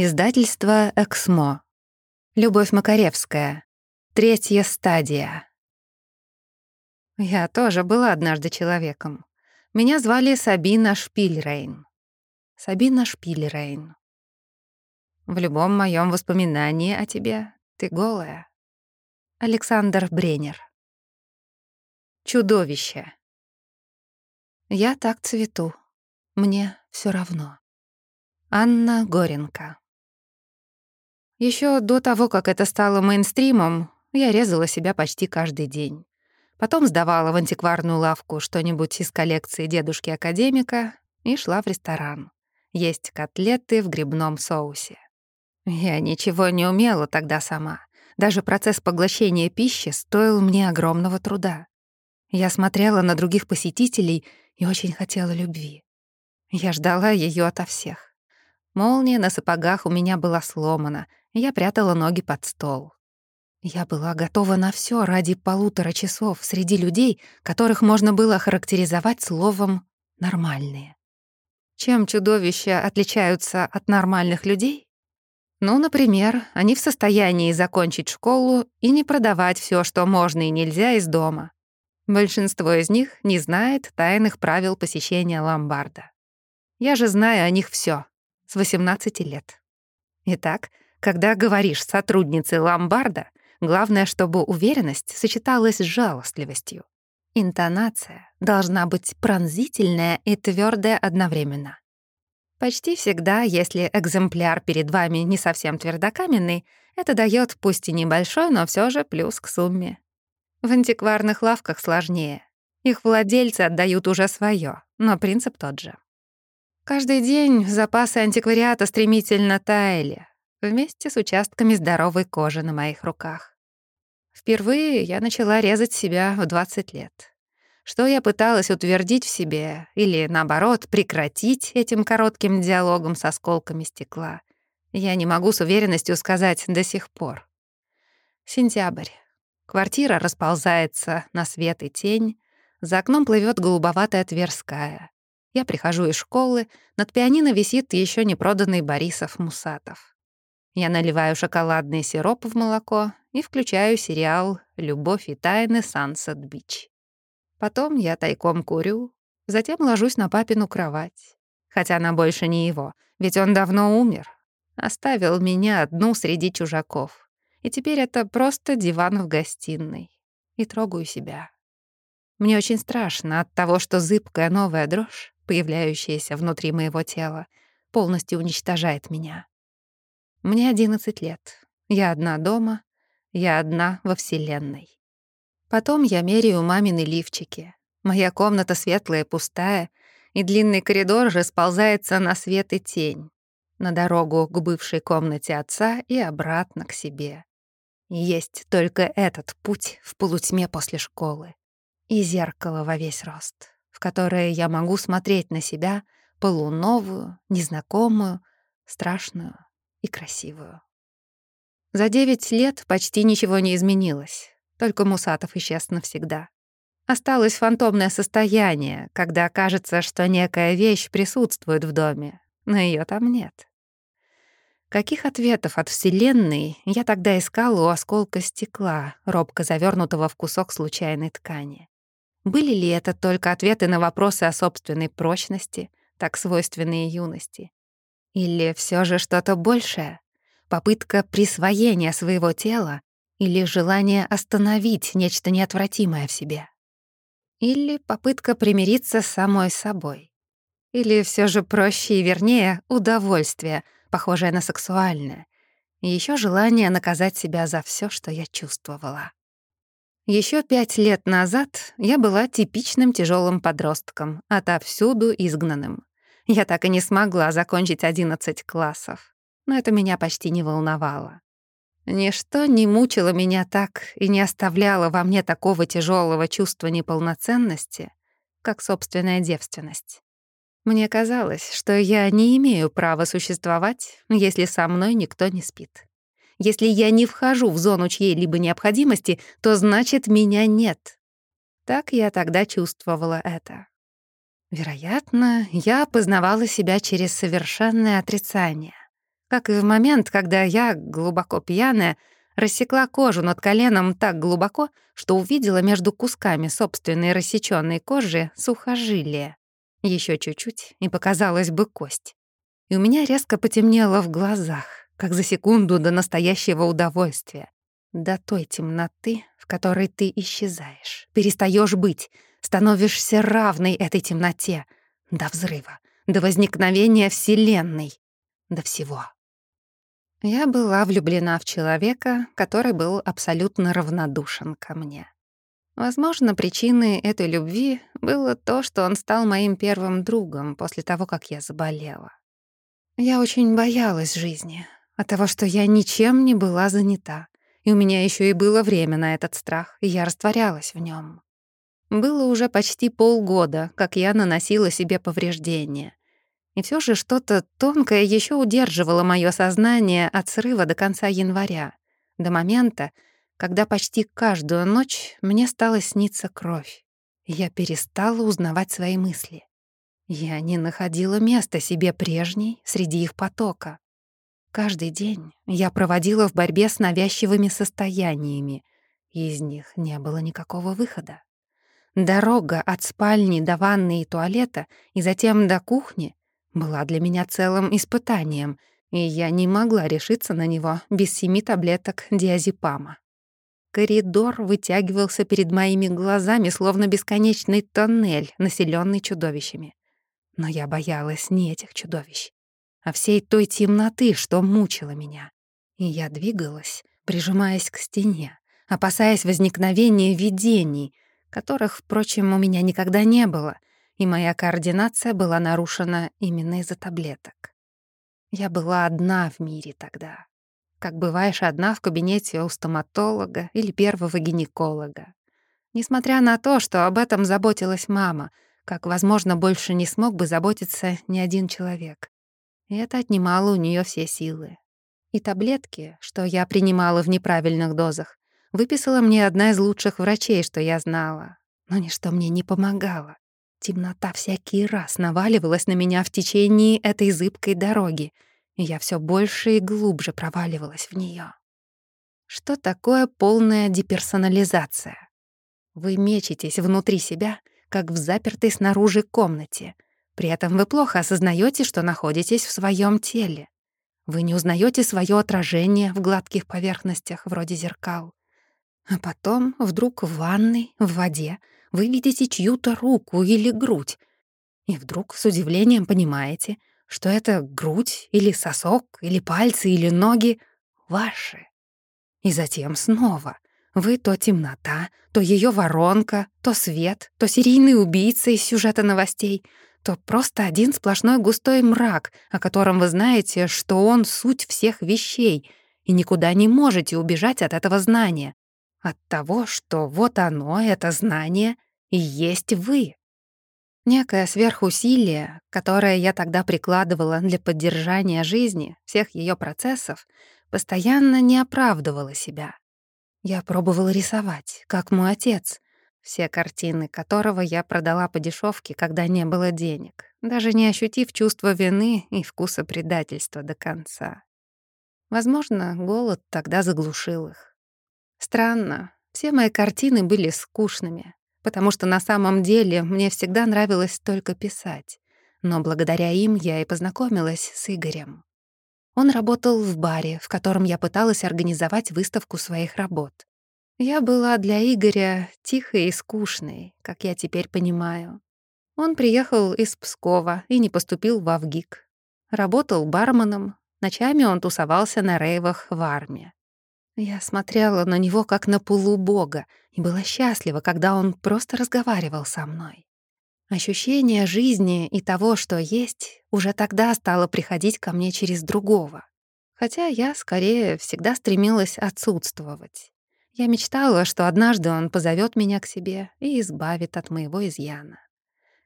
Издательство «Эксмо». Любовь Макаревская. Третья стадия. Я тоже была однажды человеком. Меня звали Сабина Шпильрейн. Сабина Шпильрейн. В любом моем воспоминании о тебе ты голая. Александр Бренер. Чудовище. Я так цвету. Мне все равно. Анна Горенко. Еще до того, как это стало мейнстримом, я резала себя почти каждый день. Потом сдавала в антикварную лавку что-нибудь из коллекции дедушки-академика и шла в ресторан. Есть котлеты в грибном соусе. Я ничего не умела тогда сама. Даже процесс поглощения пищи стоил мне огромного труда. Я смотрела на других посетителей и очень хотела любви. Я ждала ее ото всех. Молния на сапогах у меня была сломана, я прятала ноги под стол. Я была готова на все ради полутора часов среди людей, которых можно было характеризовать словом «нормальные». Чем чудовища отличаются от нормальных людей? Ну, например, они в состоянии закончить школу и не продавать все, что можно и нельзя из дома. Большинство из них не знает тайных правил посещения ломбарда. Я же знаю о них все с 18 лет. Итак, когда говоришь сотруднице ломбарда, главное, чтобы уверенность сочеталась с жалостливостью. Интонация должна быть пронзительная и твердая одновременно. Почти всегда, если экземпляр перед вами не совсем твердокаменный, это дает пусть и небольшой, но все же плюс к сумме. В антикварных лавках сложнее. Их владельцы отдают уже свое, но принцип тот же. Каждый день запасы антиквариата стремительно таяли, вместе с участками здоровой кожи на моих руках. Впервые я начала резать себя в 20 лет. Что я пыталась утвердить в себе или, наоборот, прекратить этим коротким диалогом с осколками стекла, я не могу с уверенностью сказать до сих пор. Сентябрь. Квартира расползается на свет и тень, за окном плывет голубоватая Тверская. Я прихожу из школы, над пианино висит еще не проданный Борисов Мусатов. Я наливаю шоколадный сироп в молоко и включаю сериал «Любовь и тайны Сансет Бич». Потом я тайком курю, затем ложусь на папину кровать. Хотя она больше не его, ведь он давно умер. Оставил меня одну среди чужаков. И теперь это просто диван в гостиной. И трогаю себя. Мне очень страшно от того, что зыбкая новая дрожь появляющаяся внутри моего тела, полностью уничтожает меня. Мне 11 лет. Я одна дома, я одна во Вселенной. Потом я меряю мамины лифчики. Моя комната светлая, пустая, и длинный коридор расползается на свет и тень, на дорогу к бывшей комнате отца и обратно к себе. есть только этот путь в полутьме после школы и зеркало во весь рост в которое я могу смотреть на себя полуновую, незнакомую, страшную и красивую. За девять лет почти ничего не изменилось, только Мусатов исчез навсегда. Осталось фантомное состояние, когда кажется, что некая вещь присутствует в доме, но ее там нет. Каких ответов от Вселенной я тогда искала у осколка стекла, робко завернутого в кусок случайной ткани? Были ли это только ответы на вопросы о собственной прочности, так свойственные юности? Или все же что-то большее? Попытка присвоения своего тела или желание остановить нечто неотвратимое в себе? Или попытка примириться с самой собой? Или все же проще и вернее удовольствие, похожее на сексуальное, и еще желание наказать себя за все, что я чувствовала? Еще пять лет назад я была типичным тяжелым подростком, отовсюду изгнанным. Я так и не смогла закончить 11 классов, но это меня почти не волновало. Ничто не мучило меня так и не оставляло во мне такого тяжелого чувства неполноценности, как собственная девственность. Мне казалось, что я не имею права существовать, если со мной никто не спит. Если я не вхожу в зону чьей-либо необходимости, то значит, меня нет. Так я тогда чувствовала это. Вероятно, я познавала себя через совершенное отрицание. как и в момент, когда я, глубоко пьяная, рассекла кожу над коленом так глубоко, что увидела между кусками собственной рассечённой кожи сухожилие. Ещё чуть-чуть, и показалась бы кость. И у меня резко потемнело в глазах, как за секунду до настоящего удовольствия. До той темноты, в которой ты исчезаешь, перестаёшь быть, становишься равной этой темноте, до взрыва, до возникновения Вселенной, до всего. Я была влюблена в человека, который был абсолютно равнодушен ко мне. Возможно, причиной этой любви было то, что он стал моим первым другом после того, как я заболела. Я очень боялась жизни, от того, что я ничем не была занята, и у меня ещё и было время на этот страх, и я растворялась в нём. Было уже почти полгода, как я наносила себе повреждения. И все же что-то тонкое еще удерживало мое сознание от срыва до конца января, до момента, когда почти каждую ночь мне стала сниться кровь. Я перестала узнавать свои мысли. Я не находила места себе прежней среди их потока. Каждый день я проводила в борьбе с навязчивыми состояниями, из них не было никакого выхода. Дорога от спальни до ванны и туалета и затем до кухни была для меня целым испытанием, и я не могла решиться на него без семи таблеток диазепама. Коридор вытягивался перед моими глазами, словно бесконечный тоннель, населенный чудовищами. Но я боялась не этих чудовищ, а всей той темноты, что мучила меня. И я двигалась, прижимаясь к стене, опасаясь возникновения видений, которых, впрочем, у меня никогда не было — и моя координация была нарушена именно из-за таблеток. Я была одна в мире тогда, как бываешь одна в кабинете у стоматолога или первого гинеколога. Несмотря на то, что об этом заботилась мама, как, возможно, больше не смог бы заботиться ни один человек. Это отнимало у нее все силы. И таблетки, что я принимала в неправильных дозах, выписала мне одна из лучших врачей, что я знала. Но ничто мне не помогало. Темнота всякий раз наваливалась на меня в течение этой зыбкой дороги, и я все больше и глубже проваливалась в нее. Что такое полная деперсонализация? Вы мечетесь внутри себя, как в запертой снаружи комнате. При этом вы плохо осознаете, что находитесь в своем теле. Вы не узнаете свое отражение в гладких поверхностях, вроде зеркал. А потом вдруг в ванной, в воде, вы видите чью-то руку или грудь, и вдруг с удивлением понимаете, что это грудь или сосок, или пальцы, или ноги ваши. И затем снова. Вы то темнота, то ее воронка, то свет, то серийный убийца из сюжета новостей, то просто один сплошной густой мрак, о котором вы знаете, что он суть всех вещей, и никуда не можете убежать от этого знания, от того, что вот оно, это знание, и есть вы. Некое сверхусилие, которое я тогда прикладывала для поддержания жизни, всех ее процессов, постоянно не оправдывало себя. Я пробовала рисовать, как мой отец, все картины которого я продала по дешевке, когда не было денег, даже не ощутив чувства вины и вкуса предательства до конца. Возможно, голод тогда заглушил их. Странно, все мои картины были скучными, потому что на самом деле мне всегда нравилось только писать. Но благодаря им я и познакомилась с Игорем. Он работал в баре, в котором я пыталась организовать выставку своих работ. Я была для Игоря тихой и скучной, как я теперь понимаю. Он приехал из Пскова и не поступил в Авгик. Работал барменом, ночами он тусовался на рейвах в армии. Я смотрела на него как на полубога и была счастлива, когда он просто разговаривал со мной. Ощущение жизни и того, что есть, уже тогда стало приходить ко мне через другого. Хотя я, скорее, всегда стремилась отсутствовать. Я мечтала, что однажды он позовет меня к себе и избавит от моего изъяна.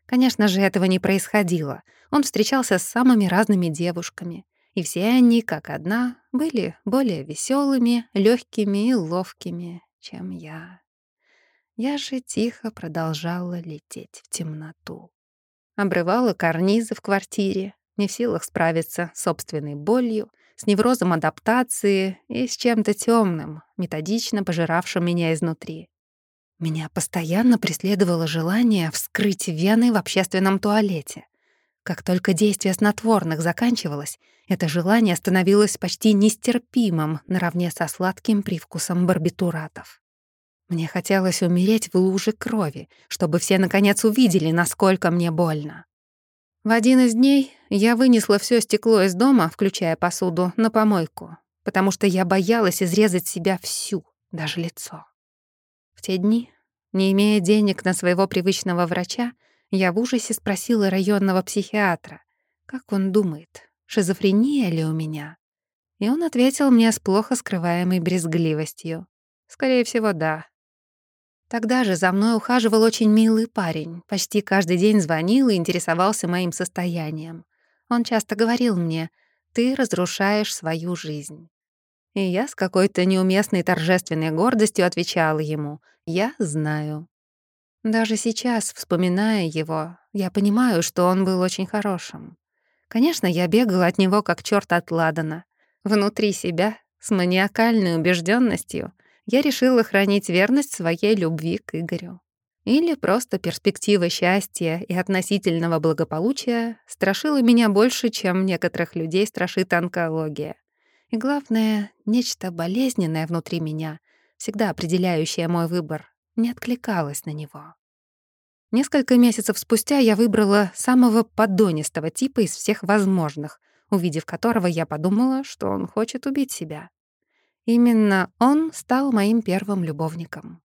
Конечно же, этого не происходило. Он встречался с самыми разными девушками, и все они, как одна, были более веселыми, легкими и ловкими, чем я. Я же тихо продолжала лететь в темноту. Обрывала карнизы в квартире, не в силах справиться с собственной болью, с неврозом адаптации и с чем-то темным, методично пожиравшим меня изнутри. Меня постоянно преследовало желание вскрыть вены в общественном туалете. Как только действие снотворных заканчивалось, это желание становилось почти нестерпимым наравне со сладким привкусом барбитуратов. Мне хотелось умереть в луже крови, чтобы все наконец увидели, насколько мне больно. В один из дней я вынесла все стекло из дома, включая посуду, на помойку, потому что я боялась изрезать себя всю, даже лицо. В те дни, не имея денег на своего привычного врача, я в ужасе спросила районного психиатра, как он думает, шизофрения ли у меня? И он ответил мне с плохо скрываемой брезгливостью. Скорее всего, да. Тогда же за мной ухаживал очень милый парень. Почти каждый день звонил и интересовался моим состоянием. Он часто говорил мне, «Ты разрушаешь свою жизнь». И я с какой-то неуместной торжественной гордостью отвечала ему, «Я знаю». Даже сейчас, вспоминая его, я понимаю, что он был очень хорошим. Конечно, я бегала от него как чёрт от ладана. Внутри себя, с маниакальной убежденностью, я решила хранить верность своей любви к Игорю. Или просто перспектива счастья и относительного благополучия страшила меня больше, чем некоторых людей страшит онкология. И главное, нечто болезненное внутри меня, всегда определяющее мой выбор, не откликалось на него. Несколько месяцев спустя я выбрала самого подонистого типа из всех возможных, увидев которого я подумала, что он хочет убить себя. Именно он стал моим первым любовником.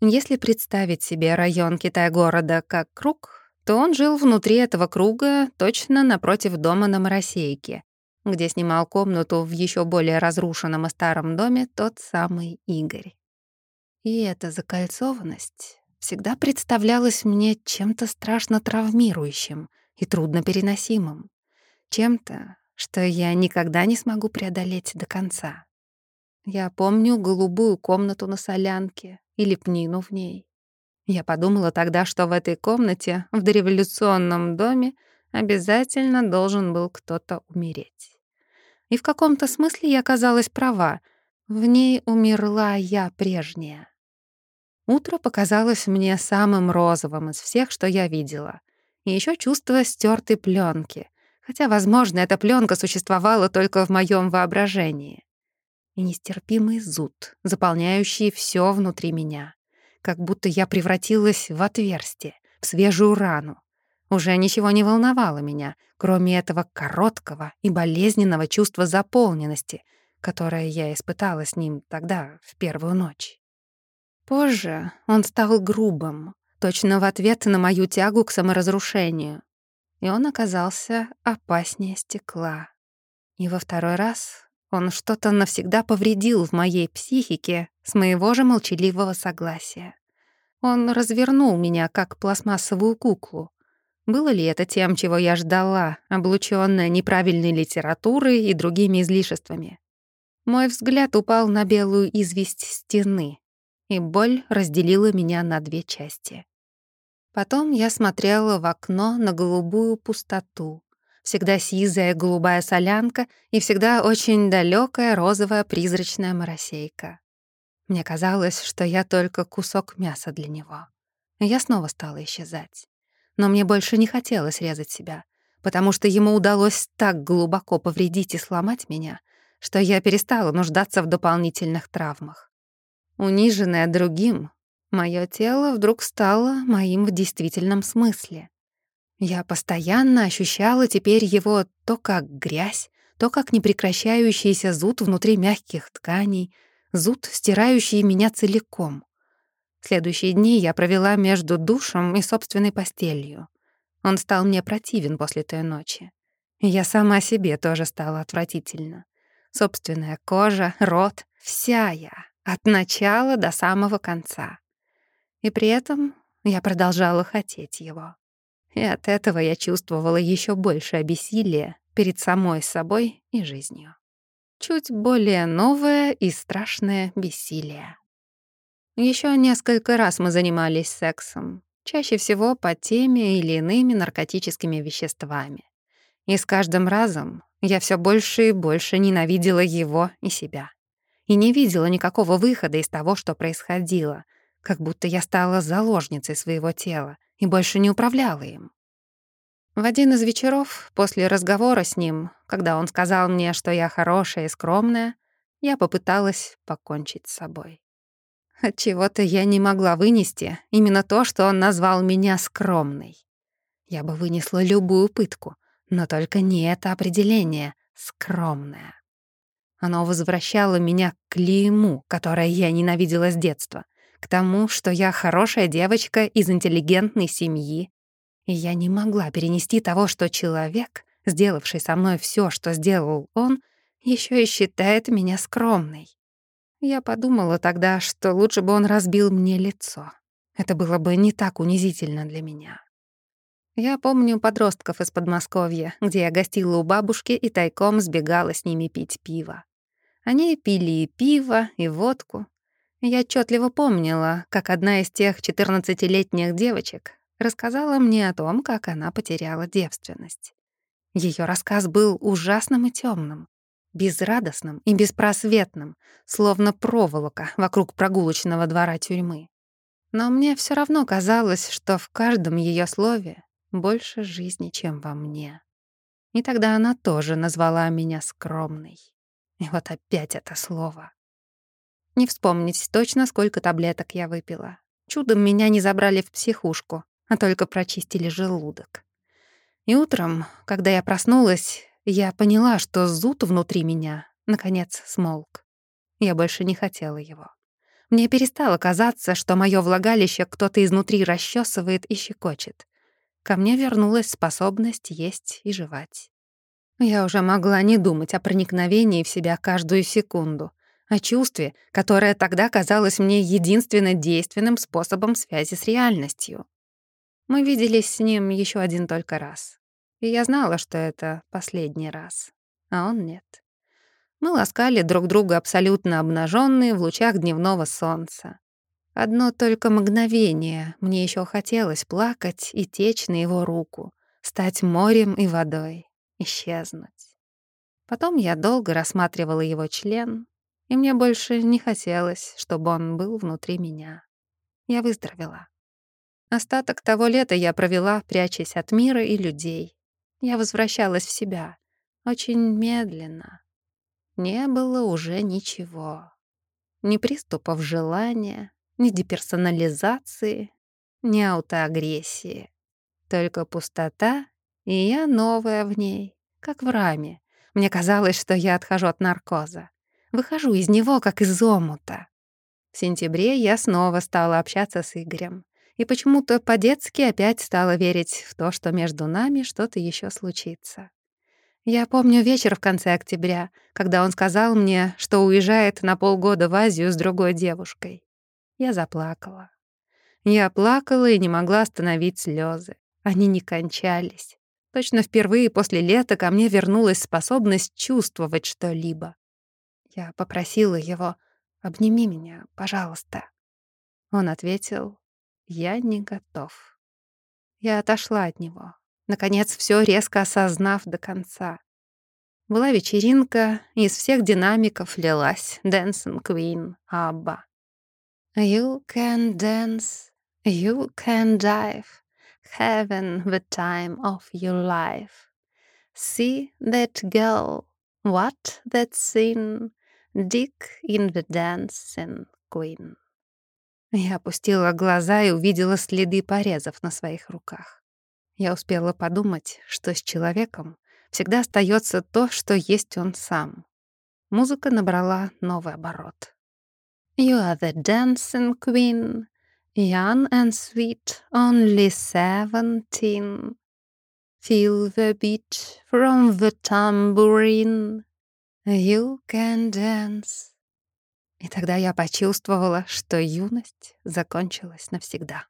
Если представить себе район Китай-города как круг, то он жил внутри этого круга точно напротив дома на Моросейке, где снимал комнату в еще более разрушенном и старом доме тот самый Игорь. И эта закольцованность всегда представлялась мне чем-то страшно травмирующим и труднопереносимым, чем-то, что я никогда не смогу преодолеть до конца. Я помню голубую комнату на солянке и лепнину в ней. Я подумала тогда, что в этой комнате, в дореволюционном доме, обязательно должен был кто-то умереть. И в каком-то смысле я оказалась права. В ней умерла я прежняя. Утро показалось мне самым розовым из всех, что я видела. И еще чувство стертой пленки, хотя, возможно, эта пленка существовала только в моем воображении и нестерпимый зуд, заполняющий все внутри меня. Как будто я превратилась в отверстие, в свежую рану. Уже ничего не волновало меня, кроме этого короткого и болезненного чувства заполненности, которое я испытала с ним тогда, в первую ночь. Позже он стал грубым, точно в ответ на мою тягу к саморазрушению. И он оказался опаснее стекла. И во второй раз он что-то навсегда повредил в моей психике с моего же молчаливого согласия. Он развернул меня, как пластмассовую куклу. Было ли это тем, чего я ждала, облучённая неправильной литературой и другими излишествами? Мой взгляд упал на белую известь стены, и боль разделила меня на две части. Потом я смотрела в окно на голубую пустоту, всегда сизая голубая солянка и всегда очень далекая розовая призрачная моросейка. Мне казалось, что я только кусок мяса для него. Я снова стала исчезать. Но мне больше не хотелось резать себя, потому что ему удалось так глубоко повредить и сломать меня, что я перестала нуждаться в дополнительных травмах. Униженная другим, мое тело вдруг стало моим в действительном смысле. Я постоянно ощущала теперь его то как грязь, то как непрекращающийся зуд внутри мягких тканей, зуд, стирающий меня целиком. Следующие дни я провела между душем и собственной постелью. Он стал мне противен после той ночи. Я сама себе тоже стала отвратительно. Собственная кожа, рот, вся я, от начала до самого конца. И при этом я продолжала хотеть его. И от этого я чувствовала еще больше обессилия перед самой собой и жизнью. Чуть более новое и страшное бессилие. Еще несколько раз мы занимались сексом, чаще всего по теме или иными наркотическими веществами. И с каждым разом Я все больше и больше ненавидела его и себя. И не видела никакого выхода из того, что происходило, как будто я стала заложницей своего тела и больше не управляла им. В один из вечеров, после разговора с ним, когда он сказал мне, что я хорошая и скромная, я попыталась покончить с собой. От чего-то я не могла вынести именно то, что он назвал меня скромной. Я бы вынесла любую пытку, но только не это определение «скромная». Оно возвращало меня к клейму, которое я ненавидела с детства, к тому, что я хорошая девочка из интеллигентной семьи. И я не могла перенести того, что человек, сделавший со мной все, что сделал он, еще и считает меня скромной. Я подумала тогда, что лучше бы он разбил мне лицо. Это было бы не так унизительно для меня. Я помню подростков из Подмосковья, где я гостила у бабушки и тайком сбегала с ними пить пиво. Они пили и пиво, и водку. Я отчетливо помнила, как одна из тех 14-летних девочек рассказала мне о том, как она потеряла девственность. Ее рассказ был ужасным и темным, безрадостным и беспросветным, словно проволока вокруг прогулочного двора тюрьмы. Но мне все равно казалось, что в каждом ее слове больше жизни, чем во мне. И тогда она тоже назвала меня скромной. И вот опять это слово. Не вспомнить точно, сколько таблеток я выпила. Чудом меня не забрали в психушку, а только прочистили желудок. И утром, когда я проснулась, я поняла, что зуд внутри меня, наконец, смолк. Я больше не хотела его. Мне перестало казаться, что моё влагалище кто-то изнутри расчесывает и щекочет. Ко мне вернулась способность есть и жевать. Я уже могла не думать о проникновении в себя каждую секунду, о чувстве, которое тогда казалось мне единственно действенным способом связи с реальностью. Мы виделись с ним еще один только раз. И я знала, что это последний раз. А он нет. Мы ласкали друг друга абсолютно обнаженные в лучах дневного солнца. Одно только мгновение мне еще хотелось плакать и течь на его руку, стать морем и водой, исчезнуть. Потом я долго рассматривала его член, и мне больше не хотелось, чтобы он был внутри меня. Я выздоровела. Остаток того лета я провела, прячась от мира и людей. Я возвращалась в себя, очень медленно. Не было уже ничего. Ни приступов желания, ни деперсонализации, ни аутоагрессии. Только пустота, и я новая в ней, как в раме. Мне казалось, что я отхожу от наркоза. Выхожу из него, как из омута. В сентябре я снова стала общаться с Игорем. И почему-то по-детски опять стала верить в то, что между нами что-то еще случится. Я помню вечер в конце октября, когда он сказал мне, что уезжает на полгода в Азию с другой девушкой. Я заплакала. Я плакала и не могла остановить слезы. Они не кончались. Точно впервые после лета ко мне вернулась способность чувствовать что-либо. Я попросила его «Обними меня, пожалуйста». Он ответил «Я не готов». Я отошла от него, наконец все резко осознав до конца. Была вечеринка, из всех динамиков лилась «Dancing Queen» Абба. You can dance, you can dive, having the time of your life. See that girl, what that scene, Dick in the dancing queen. Я опустила глаза и увидела следы порезов на своих руках. Я успела подумать, что с человеком всегда остается то, что есть он сам. Музыка набрала новый оборот. You are the dancing queen, young and sweet, only seventeen. Feel the beat from the tambourine. You can dance. И тогда я почувствовала, что юность закончилась навсегда.